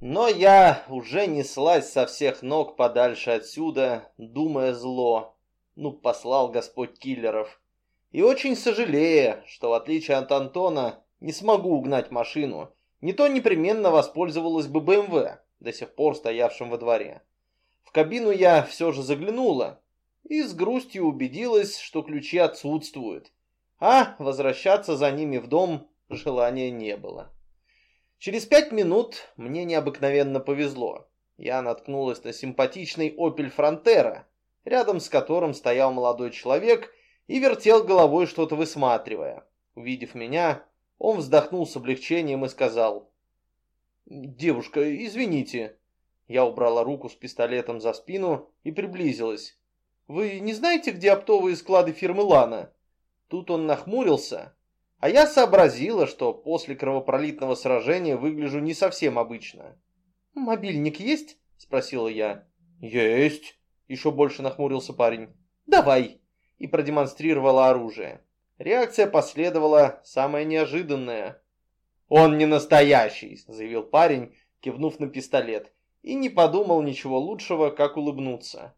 Но я уже неслась со всех ног подальше отсюда, думая зло. Ну, послал Господь киллеров. И очень сожалея, что в отличие от Антона не смогу угнать машину, не то непременно воспользовалась бы БМВ, до сих пор стоявшим во дворе. В кабину я все же заглянула и с грустью убедилась, что ключи отсутствуют, а возвращаться за ними в дом желания не было. Через пять минут мне необыкновенно повезло. Я наткнулась на симпатичный Opel Frontera, рядом с которым стоял молодой человек и вертел головой что-то высматривая. Увидев меня, он вздохнул с облегчением и сказал, «Девушка, извините». Я убрала руку с пистолетом за спину и приблизилась. «Вы не знаете, где оптовые склады фирмы Лана?» Тут он нахмурился, а я сообразила, что после кровопролитного сражения выгляжу не совсем обычно. «Мобильник есть?» – спросила я. «Есть!» – еще больше нахмурился парень. «Давай!» – и продемонстрировала оружие. Реакция последовала самая неожиданная. «Он не настоящий!» – заявил парень, кивнув на пистолет, и не подумал ничего лучшего, как улыбнуться.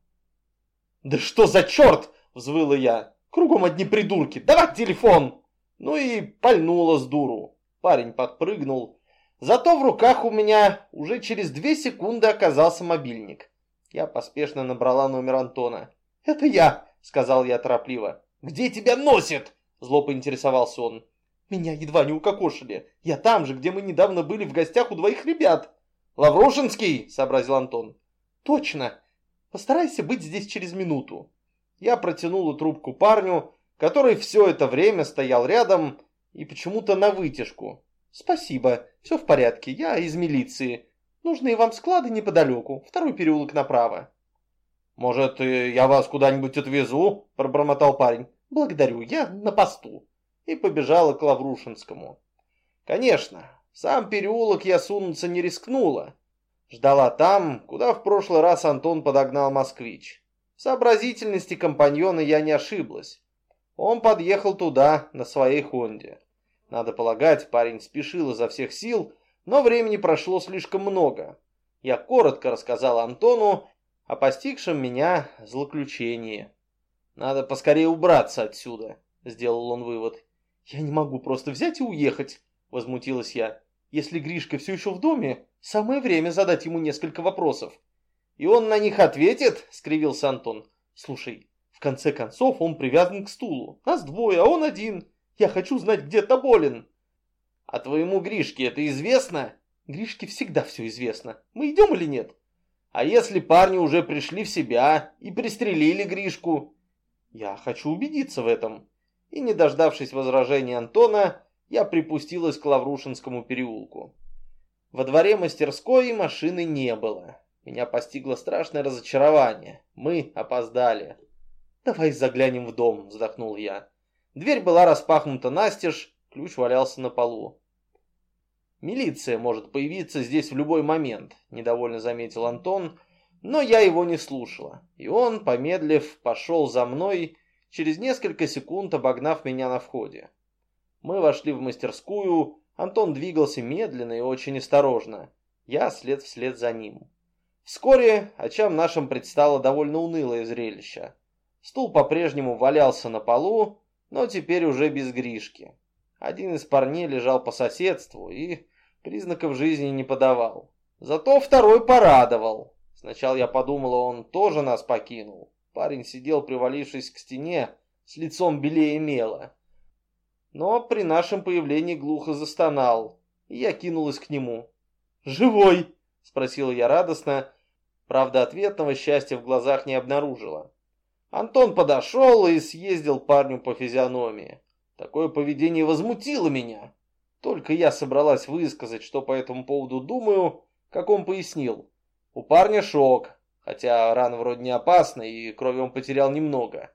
«Да что за черт!» – взвыла я. «Кругом одни придурки! Давай телефон!» Ну и пальнула с дуру. Парень подпрыгнул. Зато в руках у меня уже через две секунды оказался мобильник. Я поспешно набрала номер Антона. «Это я», — сказал я торопливо. «Где тебя носит?» — зло поинтересовался он. «Меня едва не укокошили. Я там же, где мы недавно были в гостях у двоих ребят». «Лаврушинский?» — сообразил Антон. «Точно. Постарайся быть здесь через минуту». Я протянула трубку парню, который все это время стоял рядом и почему-то на вытяжку. «Спасибо, все в порядке, я из милиции. Нужные вам склады неподалеку, второй переулок направо». «Может, я вас куда-нибудь отвезу?» – пробормотал парень. «Благодарю, я на посту». И побежала к Лаврушинскому. Конечно, сам переулок я сунуться не рискнула. Ждала там, куда в прошлый раз Антон подогнал москвич. В сообразительности компаньона я не ошиблась. Он подъехал туда на своей Хонде. Надо полагать, парень спешил изо всех сил, но времени прошло слишком много. Я коротко рассказал Антону о постигшем меня злоключении. «Надо поскорее убраться отсюда», — сделал он вывод. «Я не могу просто взять и уехать», — возмутилась я. «Если Гришка все еще в доме, самое время задать ему несколько вопросов». «И он на них ответит?» — скривился Антон. «Слушай, конце концов, он привязан к стулу. Нас двое, а он один. Я хочу знать, где Тоболин. А твоему Гришке это известно? Гришке всегда все известно. Мы идем или нет? А если парни уже пришли в себя и пристрелили Гришку? Я хочу убедиться в этом. И не дождавшись возражения Антона, я припустилась к Лаврушинскому переулку. Во дворе мастерской машины не было. Меня постигло страшное разочарование. Мы опоздали. «Давай заглянем в дом», — вздохнул я. Дверь была распахнута настежь, ключ валялся на полу. «Милиция может появиться здесь в любой момент», — недовольно заметил Антон, но я его не слушала. И он, помедлив, пошел за мной, через несколько секунд обогнав меня на входе. Мы вошли в мастерскую, Антон двигался медленно и очень осторожно. Я след вслед за ним. Вскоре очам нашим предстало довольно унылое зрелище. Стул по-прежнему валялся на полу, но теперь уже без Гришки. Один из парней лежал по соседству и признаков жизни не подавал. Зато второй порадовал. Сначала я подумала, он тоже нас покинул. Парень сидел, привалившись к стене, с лицом белее мела. Но при нашем появлении глухо застонал, и я кинулась к нему. «Живой?» — спросила я радостно, правда ответного счастья в глазах не обнаружила. Антон подошел и съездил парню по физиономии. Такое поведение возмутило меня. Только я собралась высказать, что по этому поводу думаю, как он пояснил. У парня шок, хотя рана вроде не опасна, и крови он потерял немного.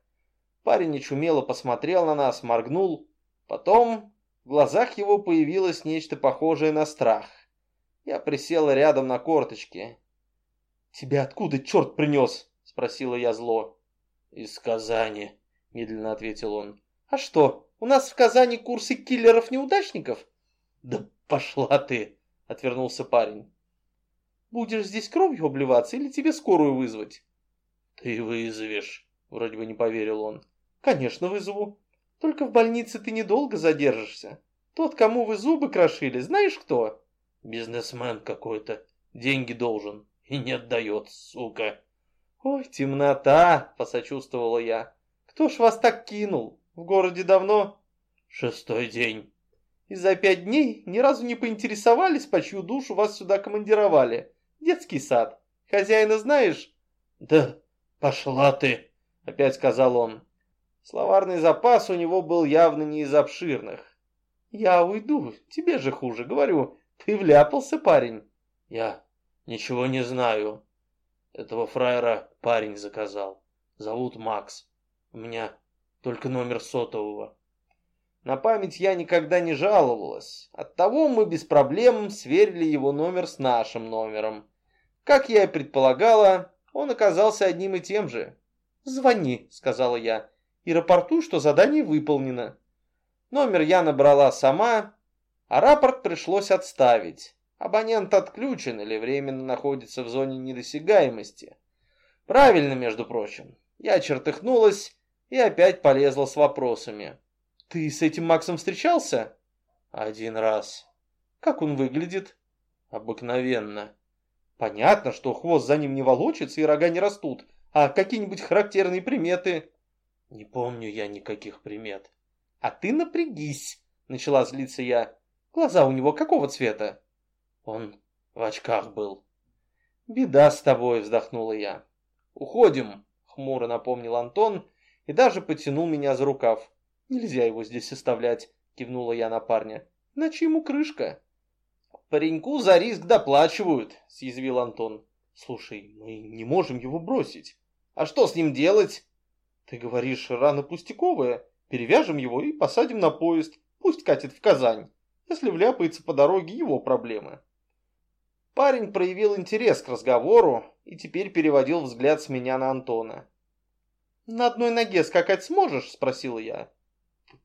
Парень нечумело посмотрел на нас, моргнул. Потом в глазах его появилось нечто похожее на страх. Я присела рядом на корточки. «Тебя откуда черт принес?» — спросила я зло. «Из Казани», — медленно ответил он. «А что, у нас в Казани курсы киллеров-неудачников?» «Да пошла ты!» — отвернулся парень. Будешь здесь кровью обливаться или тебе скорую вызвать? Ты вызовешь, вроде бы не поверил он. Конечно, вызову. Только в больнице ты недолго задержишься. Тот, кому вы зубы крошили, знаешь кто? Бизнесмен какой-то. Деньги должен. И не отдает, сука. Ой, темнота, посочувствовала я. Кто ж вас так кинул? В городе давно? Шестой день. И за пять дней ни разу не поинтересовались, по чью душу вас сюда командировали. Детский сад. Хозяина знаешь? Да пошла ты, опять сказал он. Словарный запас у него был явно не из обширных. Я уйду, тебе же хуже, говорю. Ты вляпался, парень. Я ничего не знаю. Этого фраера парень заказал. Зовут Макс. У меня только номер сотового. На память я никогда не жаловалась. Оттого мы без проблем сверили его номер с нашим номером. Как я и предполагала, он оказался одним и тем же. «Звони», — сказала я и рапортуй, что задание выполнено. Номер я набрала сама, а рапорт пришлось отставить. Абонент отключен или временно находится в зоне недосягаемости. Правильно, между прочим. Я чертыхнулась и опять полезла с вопросами. «Ты с этим Максом встречался?» «Один раз». «Как он выглядит?» «Обыкновенно». «Понятно, что хвост за ним не волочится и рога не растут. А какие-нибудь характерные приметы?» Не помню я никаких примет. А ты напрягись, начала злиться я. Глаза у него какого цвета? Он в очках был. Беда с тобой, вздохнула я. Уходим, хмуро напомнил Антон и даже потянул меня за рукав. Нельзя его здесь оставлять, кивнула я на парня. Иначе ему крышка. Пареньку за риск доплачивают, съязвил Антон. Слушай, мы не можем его бросить. А что с ним делать? Ты говоришь, рана пустяковая. Перевяжем его и посадим на поезд. Пусть катит в Казань. Если вляпается по дороге, его проблемы. Парень проявил интерес к разговору и теперь переводил взгляд с меня на Антона. «На одной ноге скакать сможешь?» – спросила я.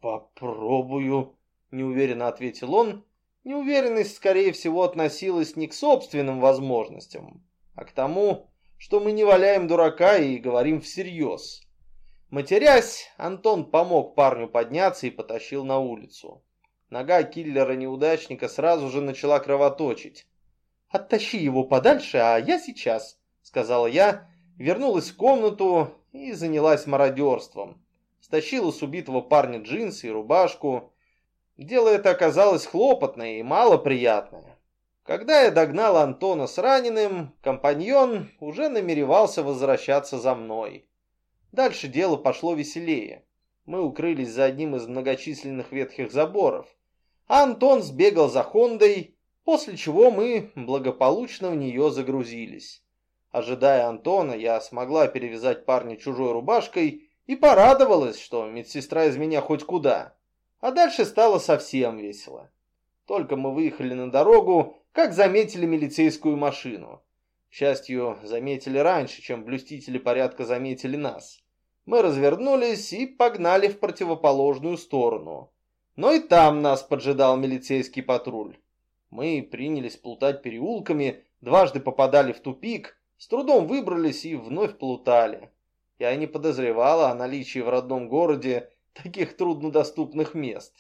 «Попробую», – неуверенно ответил он. Неуверенность, скорее всего, относилась не к собственным возможностям, а к тому, что мы не валяем дурака и говорим всерьез. Матерясь, Антон помог парню подняться и потащил на улицу. Нога киллера-неудачника сразу же начала кровоточить. «Оттащи его подальше, а я сейчас», — сказала я, вернулась в комнату и занялась мародерством. Стащила с убитого парня джинсы и рубашку. Дело это оказалось хлопотное и малоприятное. Когда я догнал Антона с раненым, компаньон уже намеревался возвращаться за мной. Дальше дело пошло веселее. Мы укрылись за одним из многочисленных ветхих заборов. А Антон сбегал за Хондой, после чего мы благополучно в нее загрузились. Ожидая Антона, я смогла перевязать парня чужой рубашкой и порадовалась, что медсестра из меня хоть куда. А дальше стало совсем весело. Только мы выехали на дорогу, как заметили милицейскую машину. К счастью, заметили раньше, чем блюстители порядка заметили нас. Мы развернулись и погнали в противоположную сторону. Но и там нас поджидал милицейский патруль. Мы принялись плутать переулками, дважды попадали в тупик, с трудом выбрались и вновь плутали. Я не подозревала о наличии в родном городе таких труднодоступных мест.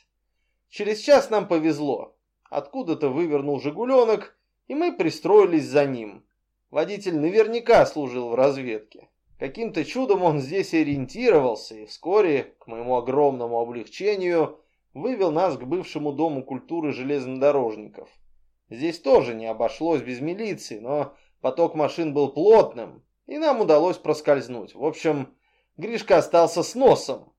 Через час нам повезло. Откуда-то вывернул «Жигуленок», и мы пристроились за ним. Водитель наверняка служил в разведке. Каким-то чудом он здесь ориентировался и вскоре, к моему огромному облегчению, вывел нас к бывшему дому культуры железнодорожников. Здесь тоже не обошлось без милиции, но поток машин был плотным, и нам удалось проскользнуть. В общем, Гришка остался с носом.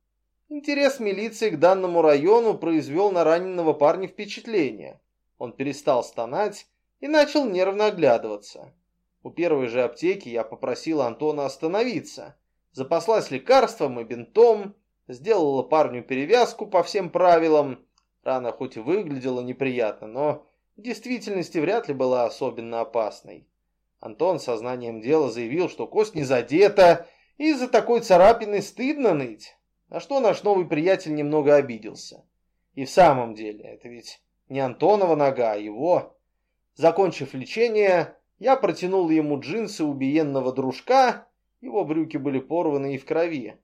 Интерес милиции к данному району произвел на раненого парня впечатление. Он перестал стонать и начал нервно оглядываться. У первой же аптеки я попросил Антона остановиться. Запаслась лекарством и бинтом, сделала парню перевязку по всем правилам. Рана хоть и выглядела неприятно, но в действительности вряд ли была особенно опасной. Антон сознанием дела заявил, что кость не задета, и из-за такой царапины стыдно ныть. На что наш новый приятель немного обиделся. И в самом деле, это ведь не Антонова нога, а его. Закончив лечение, Я протянул ему джинсы убиенного дружка, его брюки были порваны и в крови.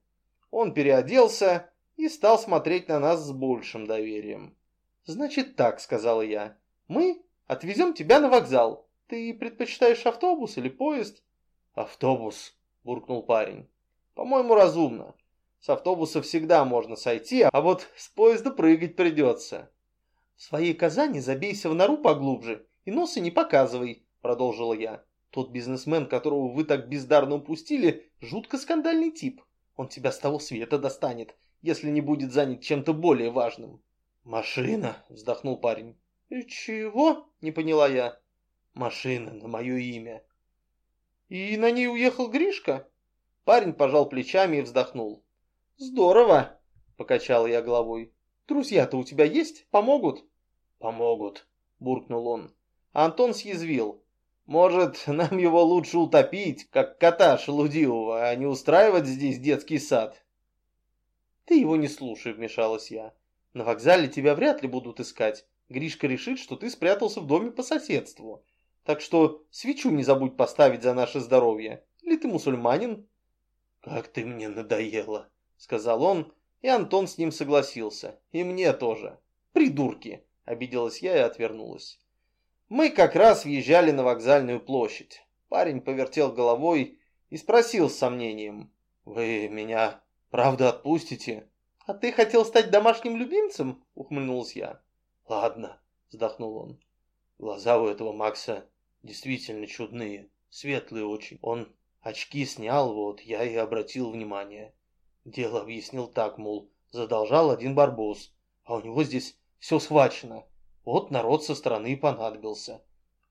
Он переоделся и стал смотреть на нас с большим доверием. «Значит так», — сказала я, — «мы отвезем тебя на вокзал. Ты предпочитаешь автобус или поезд?» «Автобус», — буркнул парень. «По-моему, разумно. С автобуса всегда можно сойти, а вот с поезда прыгать придется». «В своей Казани забейся в нору поглубже и носа не показывай», — продолжила я. «Тот бизнесмен, которого вы так бездарно упустили, жутко скандальный тип. Он тебя с того света достанет, если не будет занят чем-то более важным». «Машина», — вздохнул парень. «И чего?» — не поняла я. «Машина на мое имя». «И на ней уехал Гришка?» Парень пожал плечами и вздохнул. «Здорово!» — покачал я головой. «Друзья-то у тебя есть? Помогут?» «Помогут», — буркнул он. Антон съязвил. «Может, нам его лучше утопить, как кота шелудивого, а не устраивать здесь детский сад?» «Ты его не слушай», — вмешалась я. «На вокзале тебя вряд ли будут искать. Гришка решит, что ты спрятался в доме по соседству. Так что свечу не забудь поставить за наше здоровье. Или ты мусульманин?» «Как ты мне надоела», — сказал он, и Антон с ним согласился. «И мне тоже. Придурки!» — обиделась я и отвернулась. Мы как раз въезжали на вокзальную площадь. Парень повертел головой и спросил с сомнением. «Вы меня правда отпустите?» «А ты хотел стать домашним любимцем?» — ухмыльнулся я. «Ладно», — вздохнул он. «Глаза у этого Макса действительно чудные, светлые очень. Он очки снял, вот, я и обратил внимание. Дело объяснил так, мол, задолжал один барбос, а у него здесь все схвачено. Вот народ со стороны понадобился.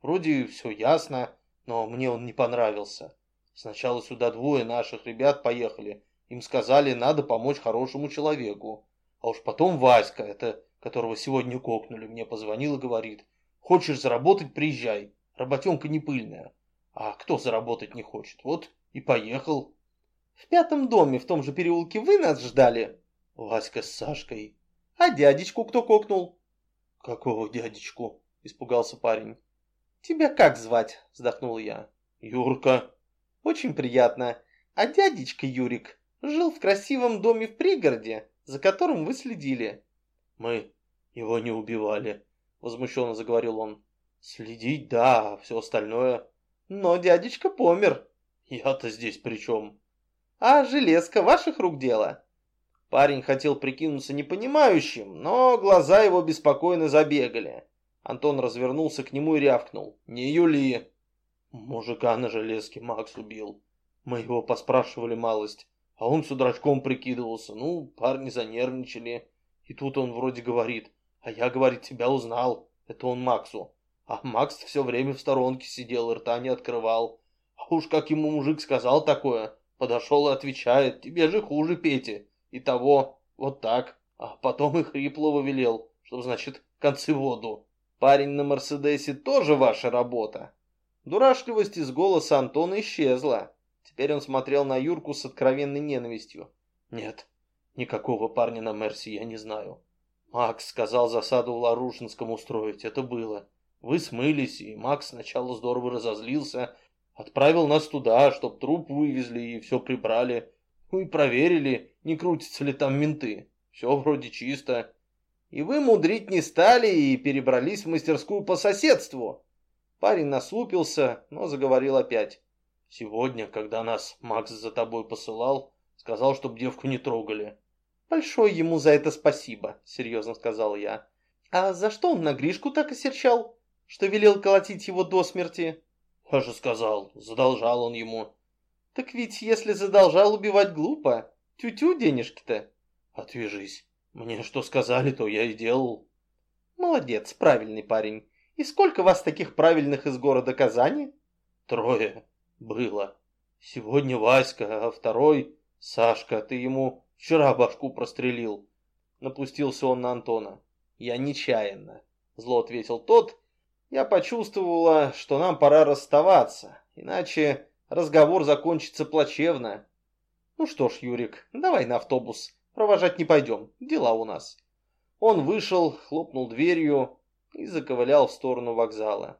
Вроде все ясно, но мне он не понравился. Сначала сюда двое наших ребят поехали. Им сказали, надо помочь хорошему человеку. А уж потом Васька, это которого сегодня кокнули, мне позвонил и говорит, хочешь заработать, приезжай. Работенка не пыльная. А кто заработать не хочет? Вот и поехал. В пятом доме в том же переулке вы нас ждали? Васька с Сашкой. А дядечку кто кокнул? «Какого дядечку?» – испугался парень. «Тебя как звать?» – вздохнул я. «Юрка». «Очень приятно. А дядечка Юрик жил в красивом доме в пригороде, за которым вы следили». «Мы его не убивали», – возмущенно заговорил он. «Следить, да, все остальное...» «Но дядечка помер». «Я-то здесь при чем?» «А железка ваших рук дело?» Парень хотел прикинуться непонимающим, но глаза его беспокойно забегали. Антон развернулся к нему и рявкнул. «Не Юли!» Мужика на железке Макс убил. Мы его поспрашивали малость, а он с дурачком прикидывался. Ну, парни занервничали. И тут он вроде говорит, а я, говорит, тебя узнал. Это он Максу. А Макс все время в сторонке сидел рта не открывал. А уж как ему мужик сказал такое, подошел и отвечает, тебе же хуже, Петя. И того, вот так. А потом и хриплого велел, что значит концы воду. Парень на Мерседесе тоже ваша работа. Дурашливость из голоса Антона исчезла. Теперь он смотрел на Юрку с откровенной ненавистью. Нет, никакого парня на Мерсе я не знаю. Макс сказал засаду в Ларушинском устроить, это было. Вы смылись, и Макс сначала здорово разозлился, отправил нас туда, чтоб труп вывезли и все прибрали. Ну и проверили, не крутятся ли там менты. Все вроде чисто. И вы мудрить не стали и перебрались в мастерскую по соседству. Парень насупился, но заговорил опять. Сегодня, когда нас Макс за тобой посылал, сказал, чтоб девку не трогали. Большое ему за это спасибо, серьезно сказал я. А за что он на Гришку так осерчал, что велел колотить его до смерти? Я же сказал, задолжал он ему. Так ведь если задолжал убивать глупо, тю-тю денежки-то. Отвяжись. Мне что сказали, то я и делал. Молодец, правильный парень. И сколько вас таких правильных из города Казани? Трое было. Сегодня Васька, а второй Сашка. Ты ему вчера башку прострелил. Напустился он на Антона. Я нечаянно. Зло ответил тот. Я почувствовала, что нам пора расставаться. Иначе разговор закончится плачевно. Ну что ж, Юрик, давай на автобус. Провожать не пойдем, дела у нас. Он вышел, хлопнул дверью и заковылял в сторону вокзала.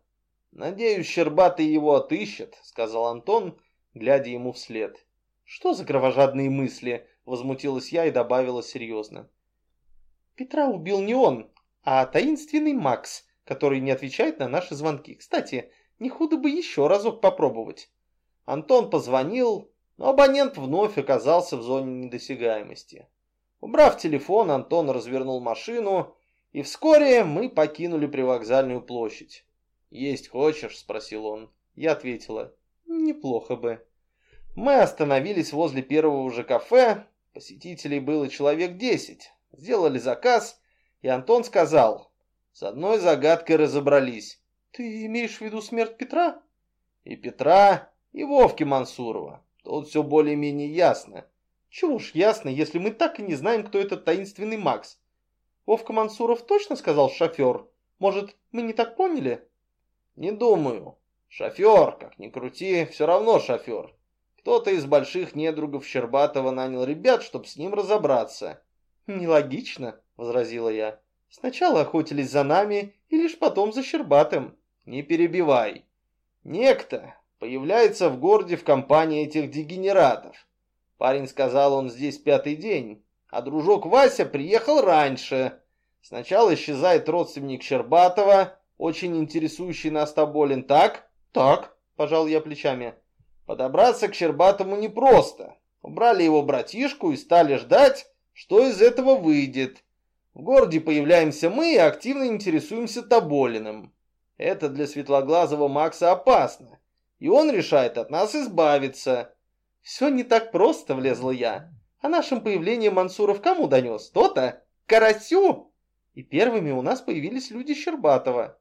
Надеюсь, Щербатый его отыщет, сказал Антон, глядя ему вслед. Что за кровожадные мысли? Возмутилась я и добавила серьезно. Петра убил не он, а таинственный Макс, который не отвечает на наши звонки. Кстати, не худо бы еще разок попробовать. Антон позвонил, но абонент вновь оказался в зоне недосягаемости. Убрав телефон, Антон развернул машину, и вскоре мы покинули привокзальную площадь. «Есть хочешь?» – спросил он. Я ответила, «Неплохо бы». Мы остановились возле первого же кафе, посетителей было человек десять. Сделали заказ, и Антон сказал, «С одной загадкой разобрались». «Ты имеешь в виду смерть Петра?» «И Петра, и Вовки Мансурова. Тут все более-менее ясно». «Чего ж ясно, если мы так и не знаем, кто этот таинственный Макс?» «Вовка Мансуров точно сказал шофер? Может, мы не так поняли?» «Не думаю. Шофер, как ни крути, все равно шофер. Кто-то из больших недругов Щербатова нанял ребят, чтобы с ним разобраться». «Нелогично», — возразила я. «Сначала охотились за нами, и лишь потом за Щербатым». «Не перебивай. Некто появляется в городе в компании этих дегенератов. Парень сказал, он здесь пятый день, а дружок Вася приехал раньше. Сначала исчезает родственник Щербатова, очень интересующий нас Тоболин. Так? Так, пожал я плечами. Подобраться к Щербатому непросто. Убрали его братишку и стали ждать, что из этого выйдет. В городе появляемся мы и активно интересуемся Тоболиным. Это для светлоглазого Макса опасно, и он решает от нас избавиться. Все не так просто, влезла я. О нашем появлении Мансуров кому донес? То-то? Карасю! И первыми у нас появились люди Щербатова.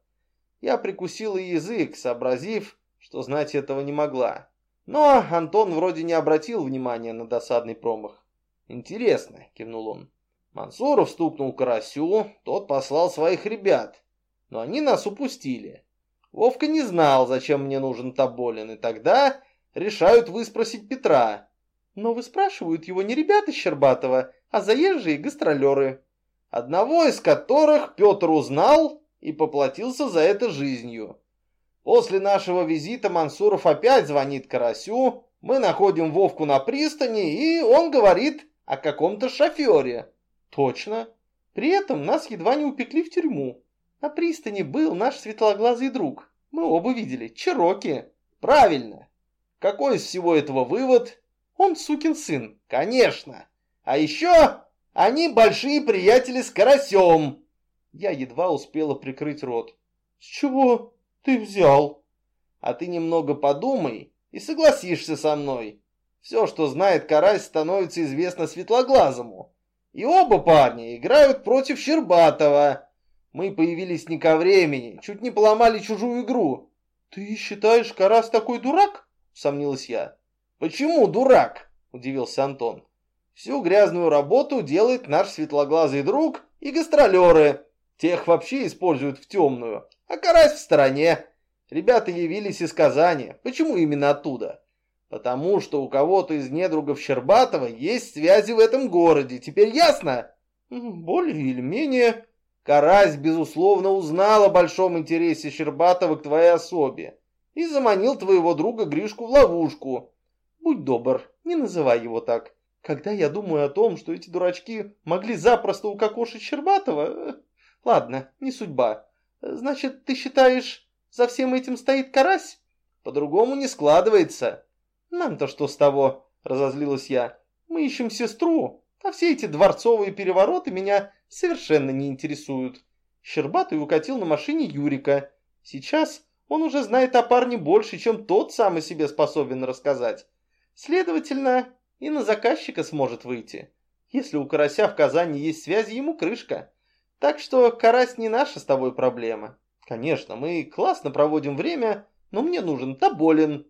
Я прикусила язык, сообразив, что знать этого не могла. Но Антон вроде не обратил внимания на досадный промах. «Интересно», — кивнул он. Мансуров стукнул Карасю, тот послал своих ребят но они нас упустили. Вовка не знал, зачем мне нужен Тоболин, и тогда решают выспросить Петра. Но выспрашивают его не ребята Щербатова, а заезжие гастролеры, одного из которых Петр узнал и поплатился за это жизнью. После нашего визита Мансуров опять звонит Карасю, мы находим Вовку на пристани, и он говорит о каком-то шофере. Точно. При этом нас едва не упекли в тюрьму. На пристани был наш светлоглазый друг. Мы оба видели. Чероки. Правильно. Какой из всего этого вывод? Он сукин сын. Конечно. А еще они большие приятели с Карасем. Я едва успела прикрыть рот. С чего ты взял? А ты немного подумай и согласишься со мной. Все, что знает Карась, становится известно Светлоглазому. И оба парня играют против Щербатова. Мы появились не ко времени, чуть не поломали чужую игру. Ты считаешь, Карас такой дурак? Сомнилась я. Почему дурак? Удивился Антон. Всю грязную работу делает наш светлоглазый друг и гастролеры. Тех вообще используют в темную, а Карась в стороне. Ребята явились из Казани. Почему именно оттуда? Потому что у кого-то из недругов Щербатова есть связи в этом городе. Теперь ясно? Более или менее, Карась, безусловно, узнал о большом интересе Щербатова к твоей особе и заманил твоего друга Гришку в ловушку. Будь добр, не называй его так. Когда я думаю о том, что эти дурачки могли запросто укокошить Щербатова... Ладно, не судьба. Значит, ты считаешь, за всем этим стоит Карась? По-другому не складывается. Нам-то что с того, разозлилась я. Мы ищем сестру, а все эти дворцовые перевороты меня совершенно не интересуют. Щербатый укатил на машине Юрика. Сейчас он уже знает о парне больше, чем тот сам о себе способен рассказать. Следовательно, и на заказчика сможет выйти. Если у Карася в Казани есть связи, ему крышка. Так что Карась не наша с тобой проблема. Конечно, мы классно проводим время, но мне нужен Тоболин.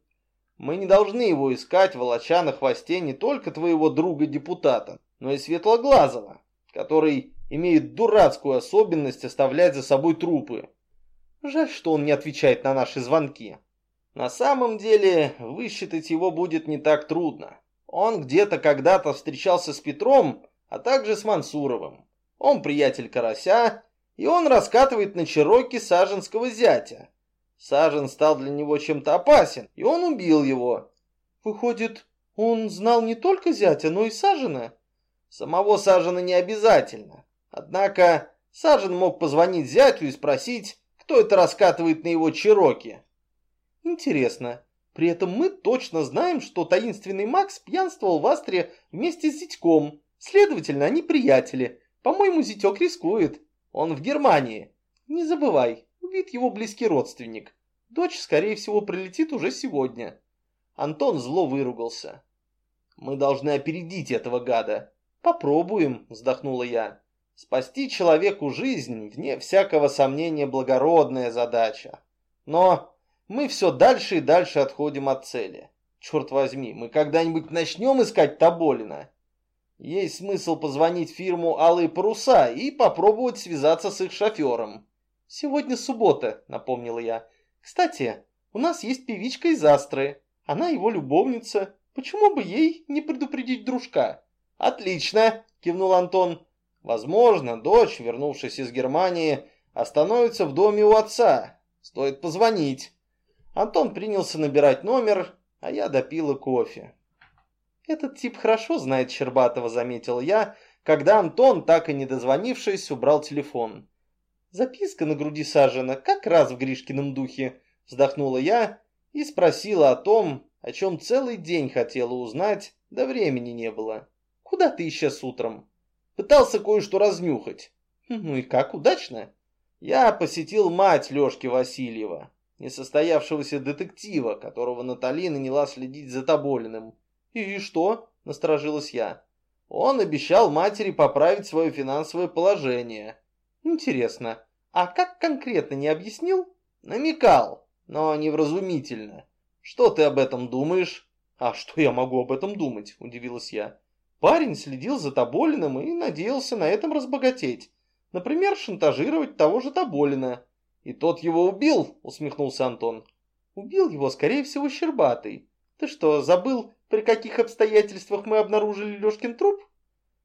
Мы не должны его искать, волоча на хвосте не только твоего друга-депутата, но и Светлоглазого, который имеет дурацкую особенность оставлять за собой трупы. Жаль, что он не отвечает на наши звонки. На самом деле, высчитать его будет не так трудно. Он где-то когда-то встречался с Петром, а также с Мансуровым. Он приятель Карася, и он раскатывает на Чироке саженского зятя. Сажен стал для него чем-то опасен, и он убил его. Выходит, он знал не только зятя, но и Сажена? Самого Сажена не обязательно. Однако Сажен мог позвонить зятю и спросить, кто это раскатывает на его чероки. Интересно, при этом мы точно знаем, что таинственный Макс пьянствовал в Астре вместе с Зятьком. Следовательно, они приятели. По-моему, Зятек рискует. Он в Германии. Не забывай, убит его близкий родственник. Дочь, скорее всего, прилетит уже сегодня. Антон зло выругался. Мы должны опередить этого гада. Попробуем, вздохнула я. Спасти человеку жизнь, вне всякого сомнения, благородная задача. Но мы все дальше и дальше отходим от цели. Черт возьми, мы когда-нибудь начнем искать Тоболина? Есть смысл позвонить фирму «Алые паруса» и попробовать связаться с их шофером. «Сегодня суббота», — напомнила я. «Кстати, у нас есть певичка из Астры. Она его любовница. Почему бы ей не предупредить дружка?» «Отлично!» – кивнул Антон. «Возможно, дочь, вернувшись из Германии, остановится в доме у отца. Стоит позвонить». Антон принялся набирать номер, а я допила кофе. «Этот тип хорошо знает Щербатова», — заметил я, когда Антон, так и не дозвонившись, убрал телефон. «Записка на груди сажена, как раз в Гришкином духе», — вздохнула я и спросила о том, о чем целый день хотела узнать, да времени не было. «Куда ты исчез утром?» «Пытался кое-что разнюхать». «Ну и как, удачно?» «Я посетил мать Лешки Васильева, несостоявшегося детектива, которого Натали наняла следить за Тоболиным». «И что?» – насторожилась я. «Он обещал матери поправить свое финансовое положение». «Интересно, а как конкретно не объяснил?» «Намекал, но невразумительно. Что ты об этом думаешь?» «А что я могу об этом думать?» – удивилась я. Парень следил за Тоболиным и надеялся на этом разбогатеть. Например, шантажировать того же Тоболина. «И тот его убил?» – усмехнулся Антон. «Убил его, скорее всего, Щербатый. Ты что, забыл, при каких обстоятельствах мы обнаружили Лешкин труп?»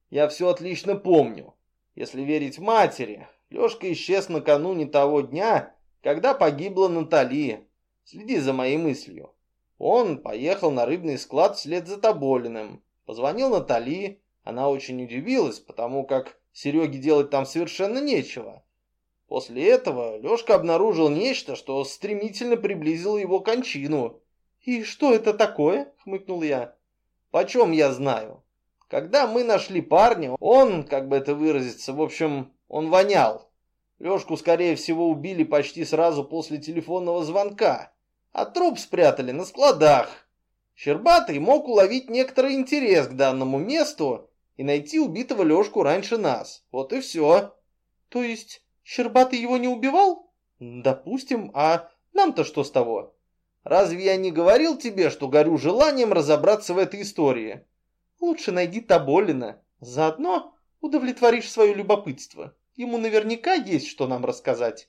«Я все отлично помню. Если верить матери, Лешка исчез накануне того дня, когда погибла Натали. Следи за моей мыслью. Он поехал на рыбный склад вслед за Тоболиным. Позвонил Натали, она очень удивилась, потому как Сереге делать там совершенно нечего. После этого Лешка обнаружил нечто, что стремительно приблизило его кончину. «И что это такое?» — хмыкнул я. «Почем я знаю? Когда мы нашли парня, он, как бы это выразиться, в общем, он вонял. Лешку, скорее всего, убили почти сразу после телефонного звонка, а труп спрятали на складах. Щербатый мог уловить некоторый интерес к данному месту и найти убитого Лешку раньше нас. Вот и все. То есть Щербатый его не убивал? Допустим, а нам-то что с того? Разве я не говорил тебе, что горю желанием разобраться в этой истории? Лучше найди Тоболина. Заодно удовлетворишь свое любопытство. Ему наверняка есть что нам рассказать.